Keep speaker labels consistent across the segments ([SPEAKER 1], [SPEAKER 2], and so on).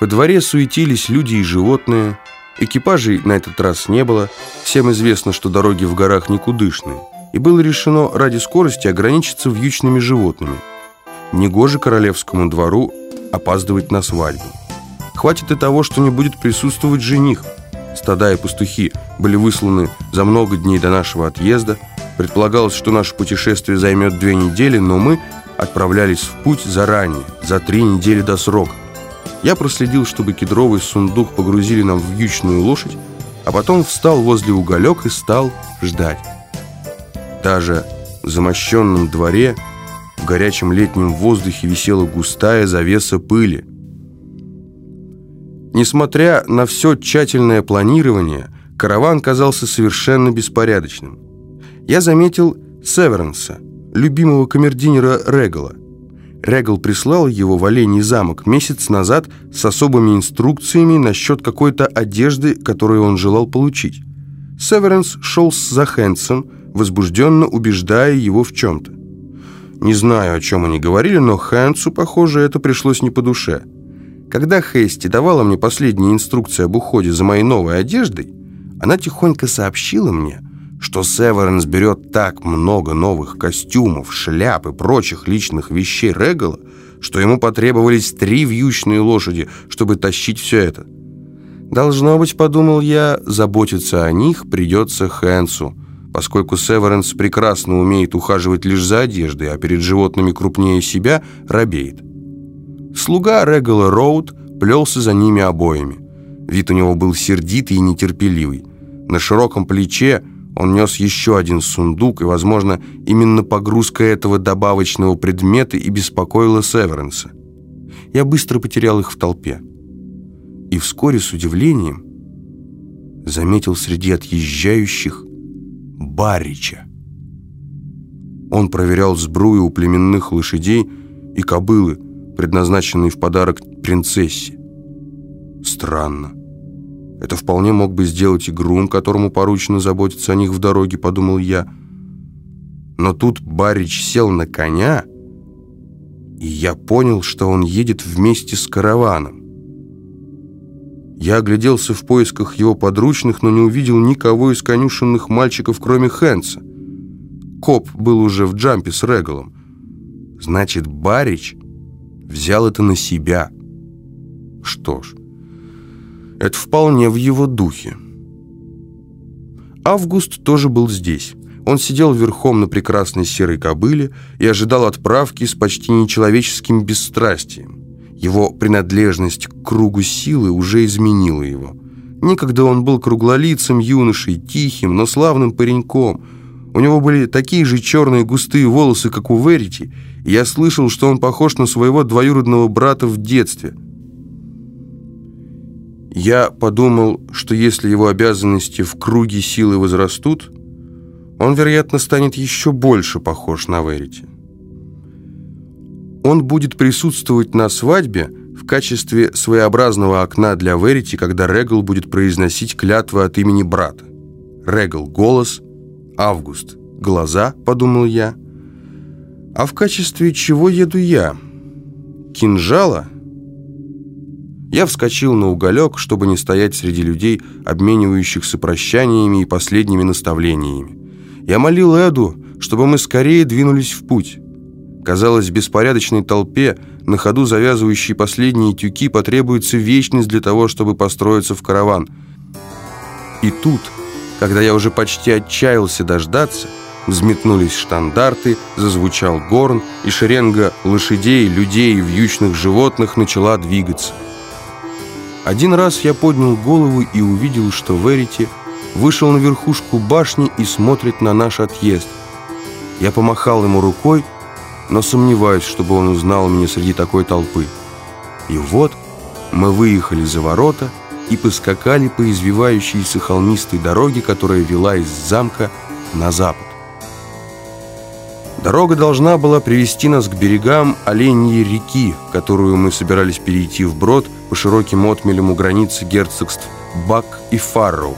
[SPEAKER 1] Во дворе суетились люди и животные. Экипажей на этот раз не было. Всем известно, что дороги в горах никудышные. И было решено ради скорости ограничиться вьючными животными. Негоже королевскому двору опаздывать на свадьбу. Хватит и того, что не будет присутствовать жених. Стада и пастухи были высланы за много дней до нашего отъезда. Предполагалось, что наше путешествие займет две недели, но мы отправлялись в путь заранее, за три недели до срока. Я проследил, чтобы кедровый сундук погрузили нам в вьючную лошадь, а потом встал возле уголек и стал ждать. Даже в замощенном дворе в горячем летнем воздухе висела густая завеса пыли. Несмотря на все тщательное планирование, караван казался совершенно беспорядочным. Я заметил Северенса, любимого камердинера Регала. Регал прислал его в Олений замок месяц назад с особыми инструкциями насчет какой-то одежды, которую он желал получить. Северенс шел за Хэнсом, возбужденно убеждая его в чем-то. Не знаю, о чем они говорили, но Хэнсу, похоже, это пришлось не по душе. Когда Хейсти давала мне последние инструкции об уходе за моей новой одеждой, она тихонько сообщила мне, что Северенс берет так много новых костюмов, шляп и прочих личных вещей Регала, что ему потребовались три вьючные лошади, чтобы тащить все это. Должно быть, подумал я, заботиться о них придется Хэнсу, поскольку Северенс прекрасно умеет ухаживать лишь за одеждой, а перед животными крупнее себя робеет. Слуга Регала Роуд плелся за ними обоими. Вид у него был сердитый и нетерпеливый. На широком плече он нес еще один сундук, и, возможно, именно погрузка этого добавочного предмета и беспокоила Северенса. Я быстро потерял их в толпе. И вскоре с удивлением заметил среди отъезжающих Барича. Он проверял сбрую у племенных лошадей и кобылы, предназначенные в подарок принцессе. Странно. Это вполне мог бы сделать и грум, которому поручено заботиться о них в дороге, подумал я. Но тут Барич сел на коня, и я понял, что он едет вместе с караваном. Я огляделся в поисках его подручных, но не увидел никого из конюшенных мальчиков, кроме Хэнса. Коп был уже в джампе с Регалом. Значит, Барич взял это на себя. Что ж, это вполне в его духе. Август тоже был здесь. Он сидел верхом на прекрасной серой кобыле и ожидал отправки с почти нечеловеческим бесстрастием. Его принадлежность к кругу силы уже изменила его. Некогда он был круглолицым юношей, тихим, но славным пареньком – у него были такие же черные густые волосы, как у Верити, и я слышал, что он похож на своего двоюродного брата в детстве. Я подумал, что если его обязанности в круге силы возрастут, он, вероятно, станет еще больше похож на Верити. Он будет присутствовать на свадьбе в качестве своеобразного окна для Верити, когда Регал будет произносить клятвы от имени брата. Регал – голос – Август. Глаза, подумал я. А в качестве чего еду я? Кинжала? Я вскочил на уголек, чтобы не стоять среди людей, обменивающихся прощаниями и последними наставлениями. Я молил Эду, чтобы мы скорее двинулись в путь. Казалось, беспорядочной толпе, на ходу завязывающей последние тюки, потребуется вечность для того, чтобы построиться в караван. И тут... Когда я уже почти отчаялся дождаться, взметнулись штандарты, зазвучал горн, и шеренга лошадей, людей и вьючных животных начала двигаться. Один раз я поднял голову и увидел, что Верити вышел на верхушку башни и смотрит на наш отъезд. Я помахал ему рукой, но сомневаюсь, чтобы он узнал меня среди такой толпы. И вот мы выехали за ворота, и поскакали по извивающейся холмистой дороге, которая вела из замка на запад. Дорога должна была привести нас к берегам Оленьей реки, которую мы собирались перейти вброд по широким отмелям у границы герцогств Бак и Фарроу.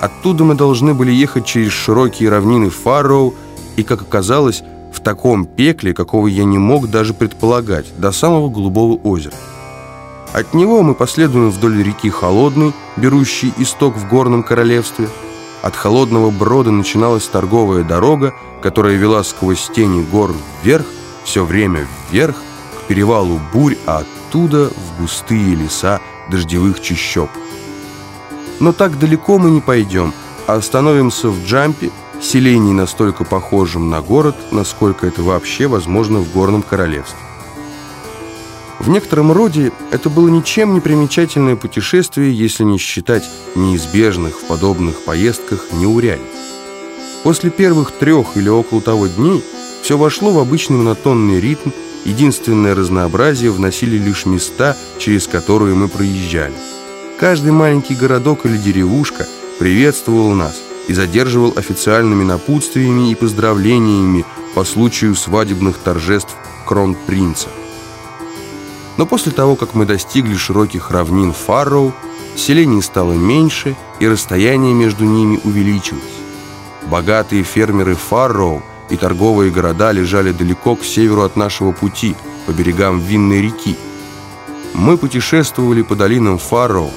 [SPEAKER 1] Оттуда мы должны были ехать через широкие равнины Фарроу и, как оказалось, в таком пекле, какого я не мог даже предполагать, до самого Голубого озера. От него мы последуем вдоль реки Холодной, берущей исток в горном королевстве. От Холодного Брода начиналась торговая дорога, которая вела сквозь тени гор вверх, все время вверх, к перевалу Бурь, а оттуда в густые леса дождевых чащоб. Но так далеко мы не пойдем, а остановимся в Джампе, селении настолько похожем на город, насколько это вообще возможно в горном королевстве. В некотором роде это было ничем не примечательное путешествие, если не считать неизбежных в подобных поездках неурядиц. После первых трех или около того дней все вошло в обычный монотонный ритм, единственное разнообразие вносили лишь места, через которые мы проезжали. Каждый маленький городок или деревушка приветствовал нас и задерживал официальными напутствиями и поздравлениями по случаю свадебных торжеств кронпринца. Но после того, как мы достигли широких равнин Фарроу, селений стало меньше, и расстояние между ними увеличилось. Богатые фермеры Фарроу и торговые города лежали далеко к северу от нашего пути, по берегам Винной реки. Мы путешествовали по долинам Фарроу.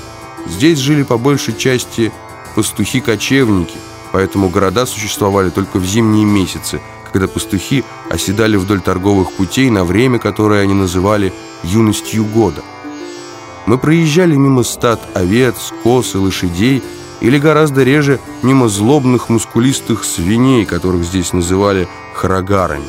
[SPEAKER 1] Здесь жили по большей части пастухи-кочевники, поэтому города существовали только в зимние месяцы, когда пастухи оседали вдоль торговых путей на время, которое они называли юностью года. Мы проезжали мимо стад овец, коз и лошадей, или гораздо реже мимо злобных мускулистых свиней, которых здесь называли храгарами.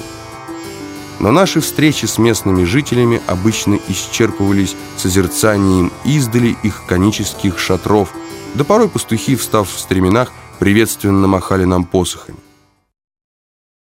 [SPEAKER 1] Но наши встречи с местными жителями обычно исчерпывались созерцанием издали их конических шатров, да порой пастухи, встав в стременах, приветственно махали нам посохами.